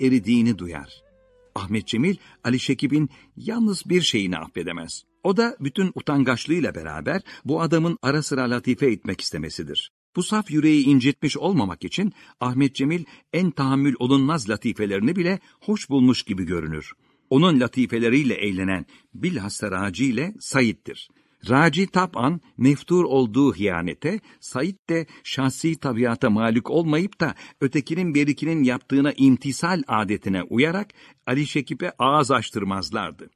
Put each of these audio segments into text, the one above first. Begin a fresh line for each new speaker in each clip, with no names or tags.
eridiğini duyar. Ahmet Cemil, Ali Şekib'in yalnız bir şeyini affedemez. O da bütün utangaçlığıyla beraber bu adamın ara sıra latife etmek istemesidir. Bu saf yüreği incitmiş olmamak için Ahmet Cemil en tahammül olunmaz latifelerini bile hoş bulmuş gibi görünür. Onun latifeleriyle eğlenen bilhassa Raci ile Said'dir. Raci tab'an meftur olduğu hiyanete, Said de şahsi tabiata malik olmayıp da ötekinin berikinin yaptığına imtisal adetine uyarak Ali Şekip'e ağız açtırmazlardı.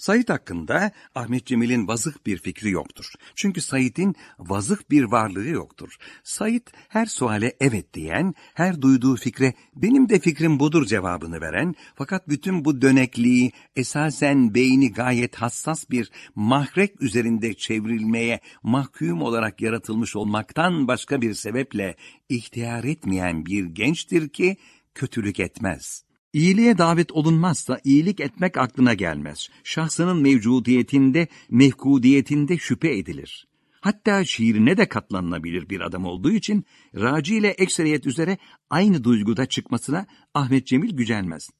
Said hakkında Ahmet Cemil'in vazık bir fikri yoktur. Çünkü Said'in vazık bir varlığı yoktur. Said her suale evet diyen, her duyduğu fikre benim de fikrim budur cevabını veren, fakat bütün bu dönekliği esasen beyni gayet hassas bir mahrek üzerinde çevrilmeye mahkum olarak yaratılmış olmaktan başka bir sebeple ihtiyar etmeyen bir gençtir ki kötülük etmez.'' İyiliğe davet olunmazsa iyilik etmek aklına gelmez. Şahsının mevcudiyetinde, mevkudiyetinde şüphe edilir. Hatta şiirine de katlanılabilir bir adam olduğu için Raci ile ekseriyet üzere aynı duyguda çıkmasına Ahmet Cemil gücenmez.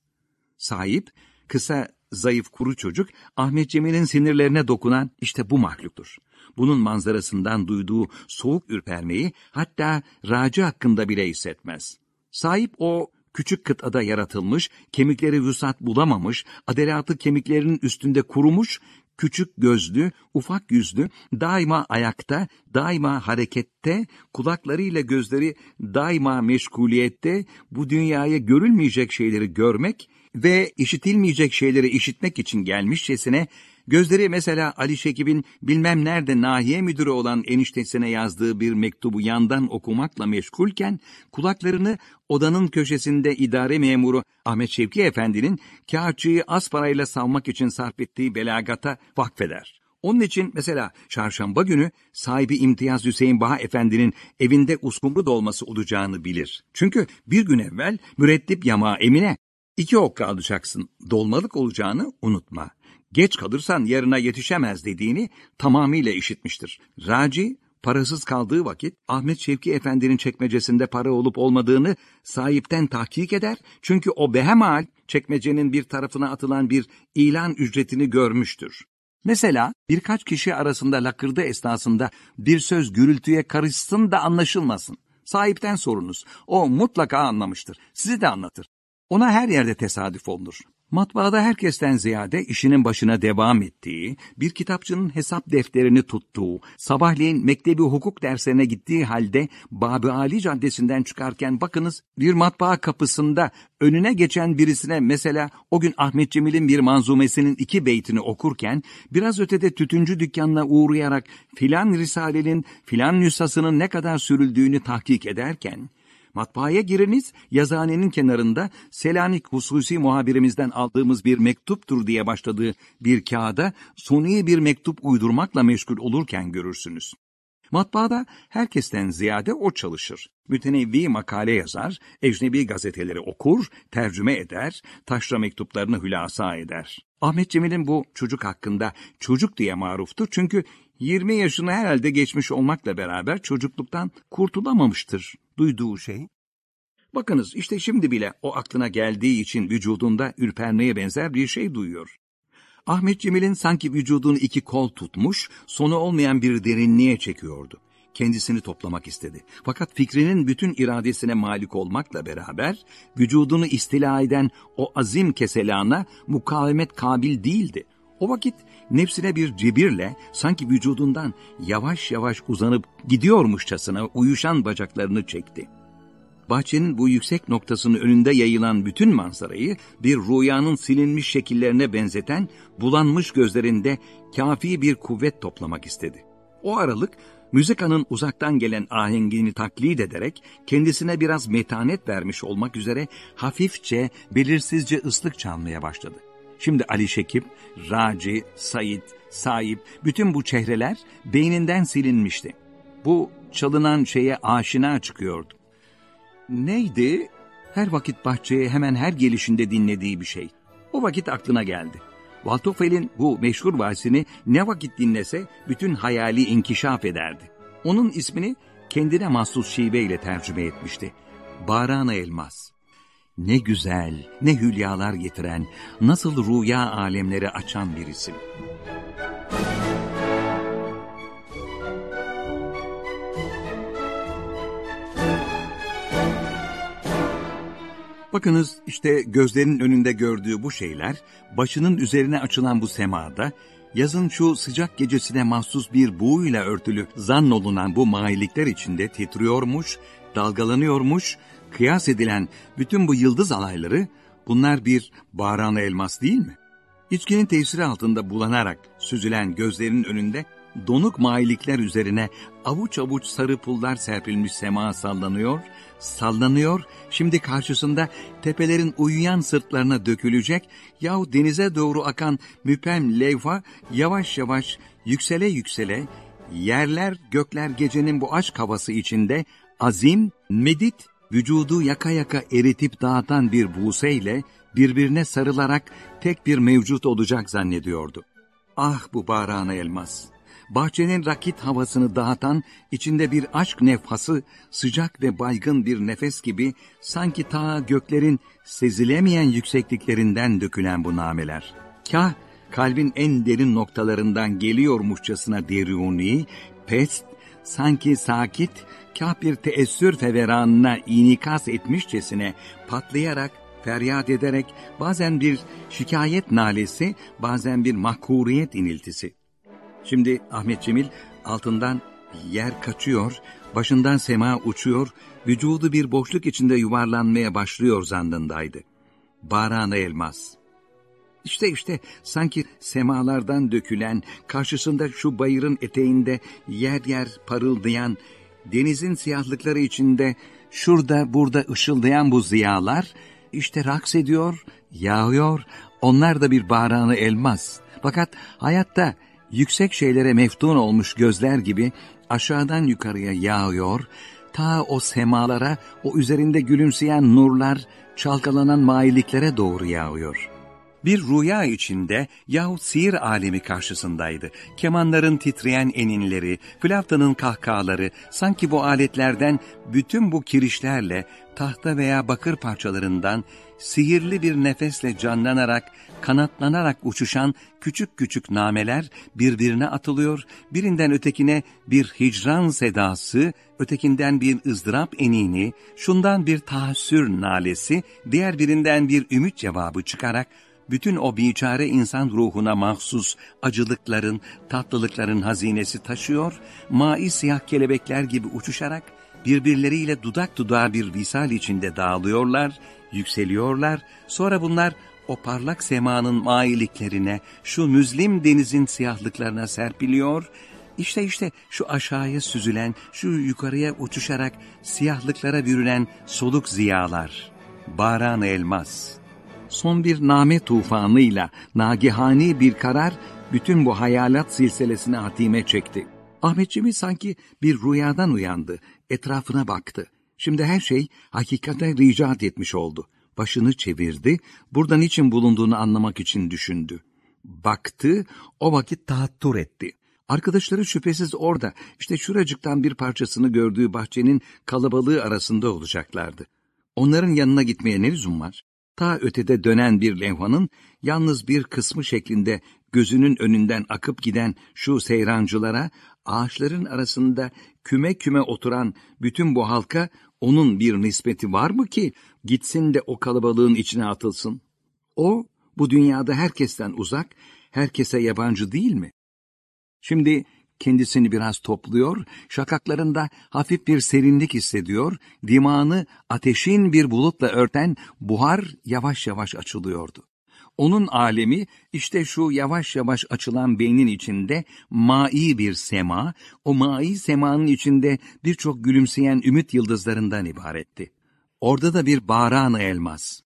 Sahip, kısa, zayıf kuru çocuk Ahmet Cemil'in sinirlerine dokunan işte bu mahluktur. Bunun manzarasından duyduğu soğuk ürpermeyi hatta Raci hakkında bile hissetmez. Sahip o küçük kıtada yaratılmış, kemikleri vüsat bulamamış, adelatı kemiklerinin üstünde kurumuş, küçük gözlü, ufak yüzlü, daima ayakta, daima harekette, kulaklarıyla gözleri daima meşguliyette, bu dünyaya görülmeyecek şeyleri görmek ve işitilmeyecek şeyleri işitmek için gelmişçesine Gözleri mesela Ali Şekib'in bilmem nerede nahiye müdürü olan eniştesine yazdığı bir mektubu yandan okumakla meşgulken, kulaklarını odanın köşesinde idare memuru Ahmet Şevki Efendi'nin kağıtçıyı az parayla savmak için sarf ettiği belagata vakfeder. Onun için mesela çarşamba günü sahibi İmtiyaz Hüseyin Baha Efendi'nin evinde uskumru dolması olacağını bilir. Çünkü bir gün evvel mürettip yamağı Emine, iki okka alacaksın, dolmalık olacağını unutma geç kalırsan yarına yetişemez dediğini tamamıyla işitmiştir. Raci, parasız kaldığı vakit Ahmet Şevki Efendi'nin çekmecesinde para olup olmadığını sahipten tahkik eder. Çünkü o behemal çekmecenin bir tarafına atılan bir ilan ücretini görmüştür. Mesela birkaç kişi arasında lakırdı esnasında bir söz gürültüye karışsın da anlaşılmasın. Sahipten sorunuz. O mutlaka anlamıştır. Sizi de anlatır. Ona her yerde tesadüf olur. Matbaada herkesten ziyade işinin başına devam ettiği, bir kitapçının hesap defterini tuttuğu, sabahleyin mektebi hukuk derslerine gittiği halde Babı Ali Caddesi'nden çıkarken bakınız bir matbaa kapısında önüne geçen birisine mesela o gün Ahmet Cemil'in bir manzumesinin iki beytini okurken biraz ötede tütüncü dükkanına uğrayarak filan risalenin filan nüshasının ne kadar sürüldüğünü tahkik ederken Matbaaya giriniz, yazıhanenin kenarında Selanik hususi muhabirimizden aldığımız bir mektuptur diye başladığı bir kağıda suni bir mektup uydurmakla meşgul olurken görürsünüz. Matbaada herkesten ziyade o çalışır. Mütenevvi makale yazar, ecnebi gazeteleri okur, tercüme eder, taşra mektuplarını hülasa eder. Ahmet Cemil'in bu çocuk hakkında çocuk diye maruftur çünkü 20 yaşını herhalde geçmiş olmakla beraber çocukluktan kurtulamamıştır duyduğu şey. Bakınız işte şimdi bile o aklına geldiği için vücudunda ürpermeye benzer bir şey duyuyor. Ahmet Cemil'in sanki vücudunu iki kol tutmuş, sonu olmayan bir derinliğe çekiyordu. Kendisini toplamak istedi. Fakat fikrinin bütün iradesine malik olmakla beraber, vücudunu istila eden o azim keselana mukavemet kabil değildi. O vakit nefsine bir cebirle sanki vücudundan yavaş yavaş uzanıp gidiyormuşçasına uyuşan bacaklarını çekti. Bahçenin bu yüksek noktasının önünde yayılan bütün manzarayı bir rüyanın silinmiş şekillerine benzeten bulanmış gözlerinde kafi bir kuvvet toplamak istedi. O aralık müzikanın uzaktan gelen ahengini taklit ederek kendisine biraz metanet vermiş olmak üzere hafifçe, belirsizce ıslık çalmaya başladı. Şimdi Ali Şekip, Raci, Said, Saip, bütün bu çehreler beyninden silinmişti. Bu çalınan şeye aşina çıkıyordu. Neydi? Her vakit bahçeye hemen her gelişinde dinlediği bir şey. O vakit aklına geldi. Waltofel'in bu meşhur valsini ne vakit dinlese bütün hayali inkişaf ederdi. Onun ismini kendine mahsus şiveyle tercüme etmişti. Barana Elmas. Ne güzel, ne hülyalar getiren, nasıl rüya alemleri açan bir isim. Bakınız işte gözlerinin önünde gördüğü bu şeyler, başının üzerine açılan bu semada, yazın şu sıcak gecesine mahsus bir buğuyla örtülü zannolunan bu maillikler içinde titriyormuş, dalgalanıyormuş, kıyas edilen bütün bu yıldız alayları, bunlar bir bağranlı elmas değil mi? İçkinin tesiri altında bulanarak süzülen gözlerinin önünde donuk maillikler üzerine avuç avuç sarı pullar serpilmiş sema sallanıyor, sallanıyor, şimdi karşısında tepelerin uyuyan sırtlarına dökülecek yahu denize doğru akan müpem levha yavaş yavaş yüksele yüksele, yerler gökler gecenin bu aşk havası içinde azim, medit, vücudu yaka yaka eritip dağıtan bir buseyle birbirine sarılarak tek bir mevcut olacak zannediyordu. Ah bu bağrağına elmas! bahçenin rakit havasını dağıtan, içinde bir aşk nefhası, sıcak ve baygın bir nefes gibi sanki ta göklerin sezilemeyen yüksekliklerinden dökülen bu nameler. Kah kalbin en derin noktalarından geliyormuşçasına deruni, pest, sanki sakit, kah bir teessür feveranına inikas etmişçesine patlayarak, feryat ederek bazen bir şikayet nalesi, bazen bir mahkuriyet iniltisi. Şimdi Ahmet Cemil altından yer kaçıyor, başından sema uçuyor, vücudu bir boşluk içinde yuvarlanmaya başlıyor zandındaydı. Bağrağına elmas. İşte işte sanki semalardan dökülen, karşısında şu bayırın eteğinde yer yer parıldayan, denizin siyahlıkları içinde şurada burada ışıldayan bu ziyalar, işte raks ediyor, yağıyor, onlar da bir bağrağını elmas. Fakat hayatta yüksek şeylere meftun olmuş gözler gibi aşağıdan yukarıya yağıyor, ta o semalara, o üzerinde gülümseyen nurlar, çalkalanan mailliklere doğru yağıyor. Bir rüya içinde yahut sihir alemi karşısındaydı. Kemanların titreyen eninleri, flaftanın kahkahaları, sanki bu aletlerden bütün bu kirişlerle tahta veya bakır parçalarından sihirli bir nefesle canlanarak, kanatlanarak uçuşan küçük küçük nameler birbirine atılıyor, birinden ötekine bir hicran sedası, ötekinden bir ızdırap enini, şundan bir tahassür nalesi, diğer birinden bir ümit cevabı çıkarak, bütün o biçare insan ruhuna mahsus acılıkların, tatlılıkların hazinesi taşıyor, mai siyah kelebekler gibi uçuşarak, birbirleriyle dudak dudağa bir visal içinde dağılıyorlar, yükseliyorlar, sonra bunlar o parlak semanın mailiklerine, şu müzlim denizin siyahlıklarına serpiliyor, işte işte şu aşağıya süzülen, şu yukarıya uçuşarak siyahlıklara bürünen soluk ziyalar, bağran elmas. Son bir name tufanıyla nagihani bir karar bütün bu hayalat silsilesine hatime çekti. Ahmetçimi sanki bir rüyadan uyandı, etrafına baktı. Şimdi her şey hakikate ricat etmiş oldu. Başını çevirdi, burada niçin bulunduğunu anlamak için düşündü. Baktı, o vakit tahattur etti. Arkadaşları şüphesiz orada, işte şuracıktan bir parçasını gördüğü bahçenin kalabalığı arasında olacaklardı. Onların yanına gitmeye ne lüzum var? Ta ötede dönen bir levhanın yalnız bir kısmı şeklinde gözünün önünden akıp giden şu seyrancılara, ağaçların arasında küme küme oturan bütün bu halka onun bir nispeti var mı ki gitsin de o kalabalığın içine atılsın? O bu dünyada herkesten uzak, herkese yabancı değil mi? Şimdi kendisini biraz topluyor, şakaklarında hafif bir serinlik hissediyor, dimağını ateşin bir bulutla örten buhar yavaş yavaş açılıyordu. Onun alemi işte şu yavaş yavaş açılan beynin içinde mai bir sema, o mai semanın içinde birçok gülümseyen ümit yıldızlarından ibaretti. Orada da bir bağran elmas.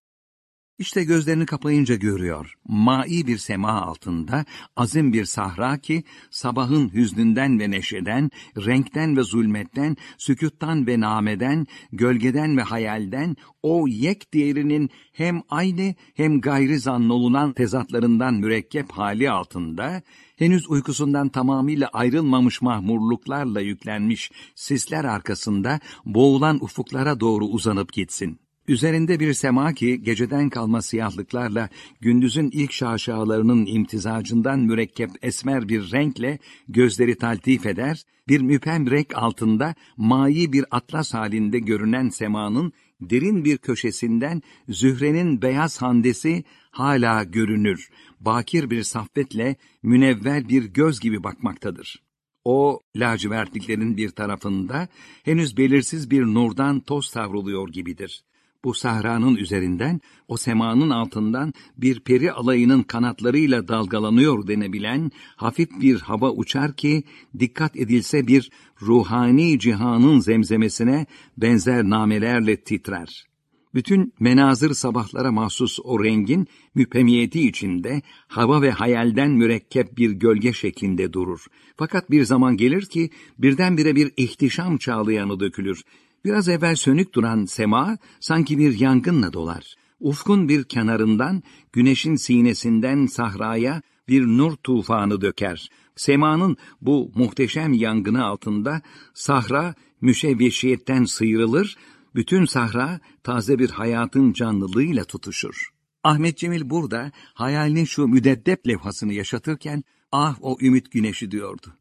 İşte gözlerini kapayınca görüyor. Mai bir sema altında azim bir sahra ki sabahın hüznünden ve neşeden, renkten ve zulmetten, sükuttan ve nameden, gölgeden ve hayalden o yek diğerinin hem aynı hem gayri zannolunan tezatlarından mürekkep hali altında, henüz uykusundan tamamıyla ayrılmamış mahmurluklarla yüklenmiş sisler arkasında boğulan ufuklara doğru uzanıp gitsin. Üzerinde bir sema ki geceden kalma siyahlıklarla gündüzün ilk şaşalarının imtizacından mürekkep esmer bir renkle gözleri taltif eder, bir müpem renk altında mayi bir atlas halinde görünen semanın derin bir köşesinden Zühre'nin beyaz handesi hala görünür, bakir bir saffetle münevver bir göz gibi bakmaktadır. O lacivertliklerin bir tarafında henüz belirsiz bir nurdan toz savruluyor gibidir. Bu sahranın üzerinden, o semanın altından bir peri alayının kanatlarıyla dalgalanıyor denebilen hafif bir hava uçar ki, dikkat edilse bir ruhani cihanın zemzemesine benzer namelerle titrer. Bütün menazır sabahlara mahsus o rengin müpemiyeti içinde hava ve hayalden mürekkep bir gölge şeklinde durur. Fakat bir zaman gelir ki birdenbire bir ihtişam çağlayanı dökülür. Biraz evvel sönük duran sema sanki bir yangınla dolar. Ufkun bir kenarından güneşin sinesinden sahraya bir nur tufanı döker. Semanın bu muhteşem yangını altında sahra müşevveşiyetten sıyrılır, bütün sahra taze bir hayatın canlılığıyla tutuşur. Ahmet Cemil burada hayalinin şu müdeddep levhasını yaşatırken ah o ümit güneşi diyordu.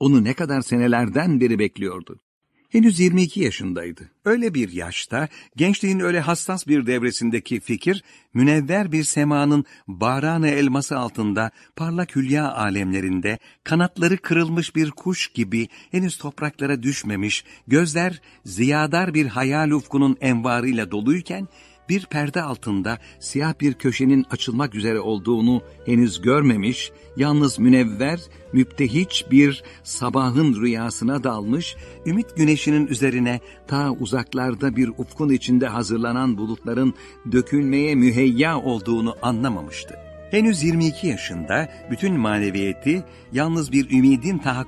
Onu ne kadar senelerden beri bekliyordu. Henüz 22 yaşındaydı. Öyle bir yaşta, gençliğin öyle hassas bir devresindeki fikir, münevver bir semanın bağrağını elması altında, parlak hülya alemlerinde, kanatları kırılmış bir kuş gibi henüz topraklara düşmemiş, gözler ziyadar bir hayal ufkunun envarıyla doluyken, bir perde altında siyah bir köşenin açılmak üzere olduğunu henüz görmemiş, yalnız münevver, müptehiç bir sabahın rüyasına dalmış, ümit güneşinin üzerine ta uzaklarda bir ufkun içinde hazırlanan bulutların dökülmeye müheyya olduğunu anlamamıştı. Henüz 22 yaşında bütün maneviyeti yalnız bir ümidin tahakkuk